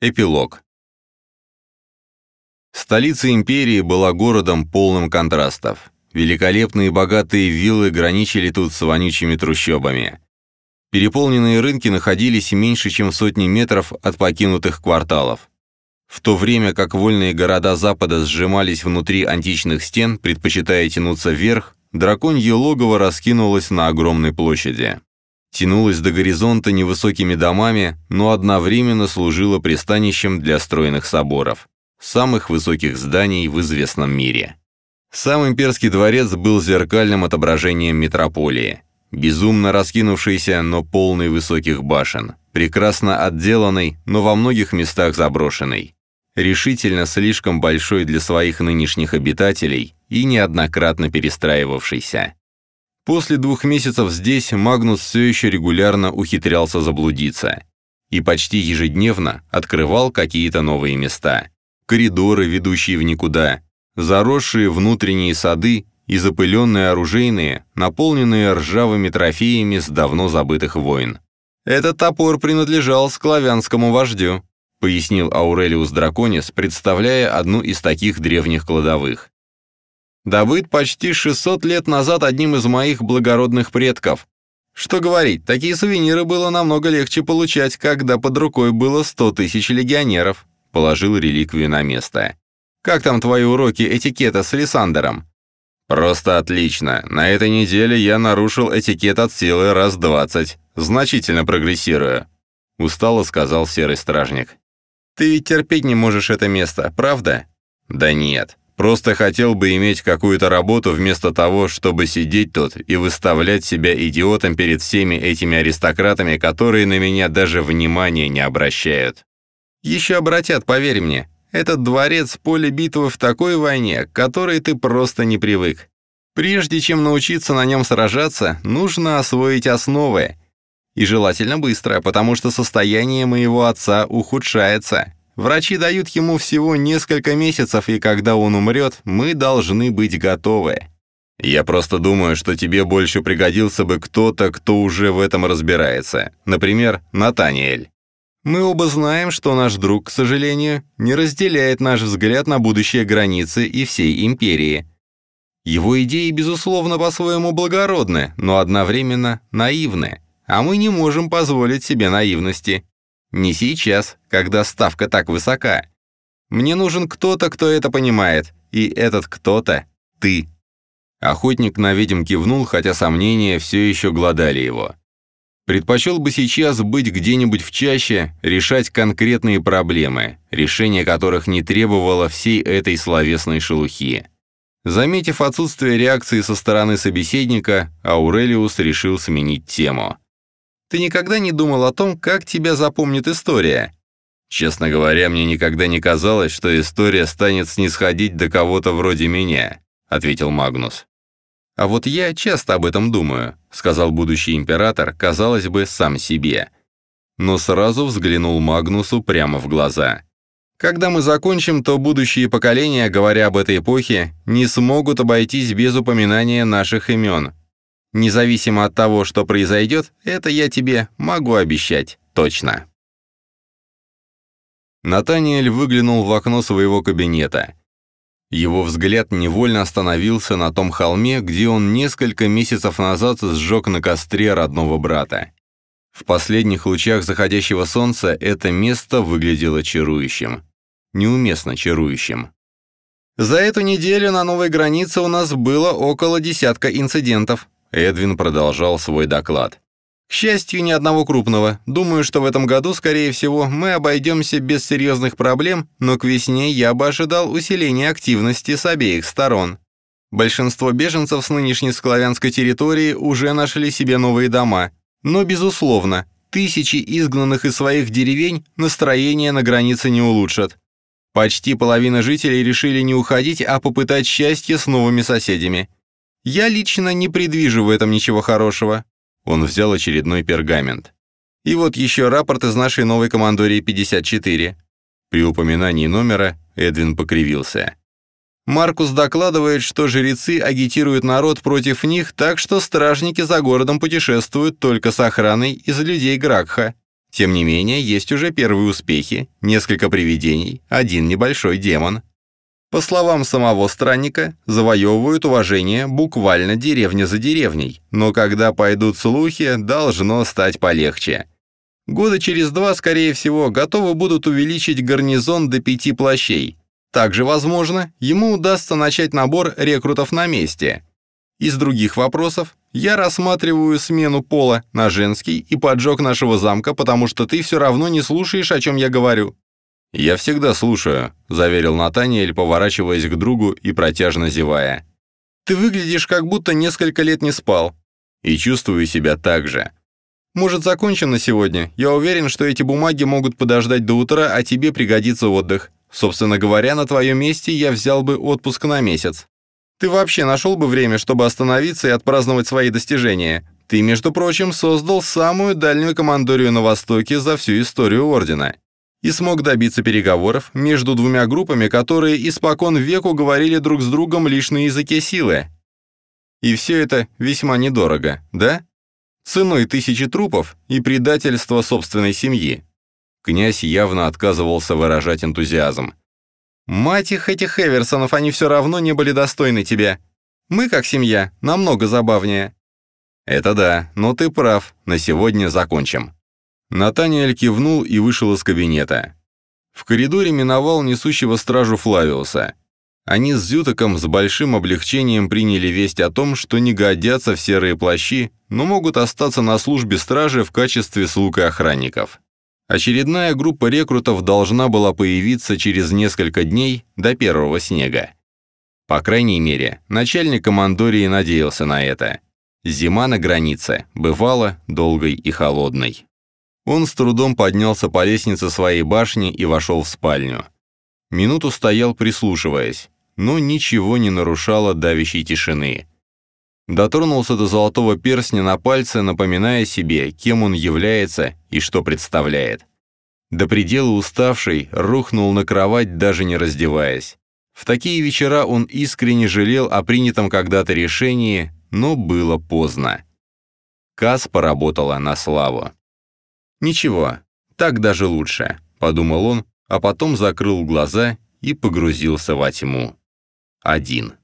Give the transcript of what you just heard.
Эпилог. Столица империи была городом полным контрастов. Великолепные богатые виллы граничили тут с вонючими трущобами. Переполненные рынки находились меньше, чем в сотни метров от покинутых кварталов. В то время как вольные города Запада сжимались внутри античных стен, предпочитая тянуться вверх, драконье логово раскинулось на огромной площади. Тянулось до горизонта невысокими домами, но одновременно служило пристанищем для стройных соборов, самых высоких зданий в известном мире. Сам имперский дворец был зеркальным отображением метрополии, безумно раскинувшийся, но полный высоких башен, прекрасно отделанный, но во многих местах заброшенный, решительно слишком большой для своих нынешних обитателей и неоднократно перестраивавшийся. После двух месяцев здесь Магнус все еще регулярно ухитрялся заблудиться и почти ежедневно открывал какие-то новые места. Коридоры, ведущие в никуда, заросшие внутренние сады и запыленные оружейные, наполненные ржавыми трофеями с давно забытых войн. «Этот топор принадлежал склавянскому вождю», пояснил Аурелиус Драконис, представляя одну из таких древних кладовых добыт почти 600 лет назад одним из моих благородных предков. Что говорить, такие сувениры было намного легче получать, когда под рукой было 100 тысяч легионеров. Положил реликвию на место. Как там твои уроки этикета с Лиссандером? Просто отлично. На этой неделе я нарушил этикет от силы раз 20. Значительно прогрессирую. Устало сказал серый стражник. Ты ведь терпеть не можешь это место, правда? Да нет. Просто хотел бы иметь какую-то работу вместо того, чтобы сидеть тут и выставлять себя идиотом перед всеми этими аристократами, которые на меня даже внимания не обращают. Еще обратят, поверь мне. Этот дворец — поле битвы в такой войне, к которой ты просто не привык. Прежде чем научиться на нем сражаться, нужно освоить основы. И желательно быстро, потому что состояние моего отца ухудшается. Врачи дают ему всего несколько месяцев, и когда он умрет, мы должны быть готовы. Я просто думаю, что тебе больше пригодился бы кто-то, кто уже в этом разбирается. Например, Натаниэль. Мы оба знаем, что наш друг, к сожалению, не разделяет наш взгляд на будущее границы и всей империи. Его идеи, безусловно, по-своему благородны, но одновременно наивны, а мы не можем позволить себе наивности. Не сейчас, когда ставка так высока. Мне нужен кто-то, кто это понимает, и этот кто-то — ты». Охотник на ведьм кивнул, хотя сомнения все еще гладали его. Предпочел бы сейчас быть где-нибудь в чаще, решать конкретные проблемы, решение которых не требовало всей этой словесной шелухи. Заметив отсутствие реакции со стороны собеседника, Аурелиус решил сменить тему. Ты никогда не думал о том, как тебя запомнит история? Честно говоря, мне никогда не казалось, что история станет снисходить до кого-то вроде меня, ответил Магнус. А вот я часто об этом думаю, сказал будущий император, казалось бы, сам себе. Но сразу взглянул Магнусу прямо в глаза. Когда мы закончим, то будущие поколения, говоря об этой эпохе, не смогут обойтись без упоминания наших имен, Независимо от того, что произойдет, это я тебе могу обещать точно. Натаниэль выглянул в окно своего кабинета. Его взгляд невольно остановился на том холме, где он несколько месяцев назад сжег на костре родного брата. В последних лучах заходящего солнца это место выглядело чарующим. Неуместно чарующим. За эту неделю на новой границе у нас было около десятка инцидентов, Эдвин продолжал свой доклад. К счастью, ни одного крупного. Думаю, что в этом году, скорее всего, мы обойдемся без серьезных проблем, но к весне я бы ожидал усиления активности с обеих сторон. Большинство беженцев с нынешней склавянской территории уже нашли себе новые дома. Но, безусловно, тысячи изгнанных из своих деревень настроение на границе не улучшат. Почти половина жителей решили не уходить, а попытать счастье с новыми соседями. Я лично не предвижу в этом ничего хорошего». Он взял очередной пергамент. «И вот еще рапорт из нашей новой командории 54». При упоминании номера Эдвин покривился. Маркус докладывает, что жрецы агитируют народ против них, так что стражники за городом путешествуют только с охраной из людей Гракха. Тем не менее, есть уже первые успехи, несколько привидений, один небольшой демон. По словам самого странника, завоевывают уважение буквально деревня за деревней, но когда пойдут слухи, должно стать полегче. Года через два, скорее всего, готовы будут увеличить гарнизон до пяти плащей. Также, возможно, ему удастся начать набор рекрутов на месте. Из других вопросов я рассматриваю смену пола на женский и поджог нашего замка, потому что ты все равно не слушаешь, о чем я говорю. «Я всегда слушаю», — заверил Натаниэль, поворачиваясь к другу и протяжно зевая. «Ты выглядишь, как будто несколько лет не спал. И чувствую себя так же. Может, закончим на сегодня? Я уверен, что эти бумаги могут подождать до утра, а тебе пригодится отдых. Собственно говоря, на твоем месте я взял бы отпуск на месяц. Ты вообще нашел бы время, чтобы остановиться и отпраздновать свои достижения. Ты, между прочим, создал самую дальнюю командорию на Востоке за всю историю Ордена и смог добиться переговоров между двумя группами, которые испокон веку говорили друг с другом лишь на языке силы. И все это весьма недорого, да? Ценой тысячи трупов и предательства собственной семьи. Князь явно отказывался выражать энтузиазм. «Мать их, этих Эверсонов, они все равно не были достойны тебя. Мы, как семья, намного забавнее». «Это да, но ты прав, на сегодня закончим». Натаниэль кивнул и вышел из кабинета. В коридоре миновал несущего стражу Флавиуса. Они с Зютоком с большим облегчением приняли весть о том, что не годятся в серые плащи, но могут остаться на службе стражи в качестве слуг и охранников. Очередная группа рекрутов должна была появиться через несколько дней до первого снега. По крайней мере, начальник командории надеялся на это. Зима на границе бывала долгой и холодной. Он с трудом поднялся по лестнице своей башни и вошел в спальню. Минуту стоял, прислушиваясь, но ничего не нарушало давящей тишины. Дотронулся до золотого перстня на пальце, напоминая себе, кем он является и что представляет. До предела уставший, рухнул на кровать, даже не раздеваясь. В такие вечера он искренне жалел о принятом когда-то решении, но было поздно. Кас поработала на славу. «Ничего, так даже лучше», — подумал он, а потом закрыл глаза и погрузился во тьму. Один.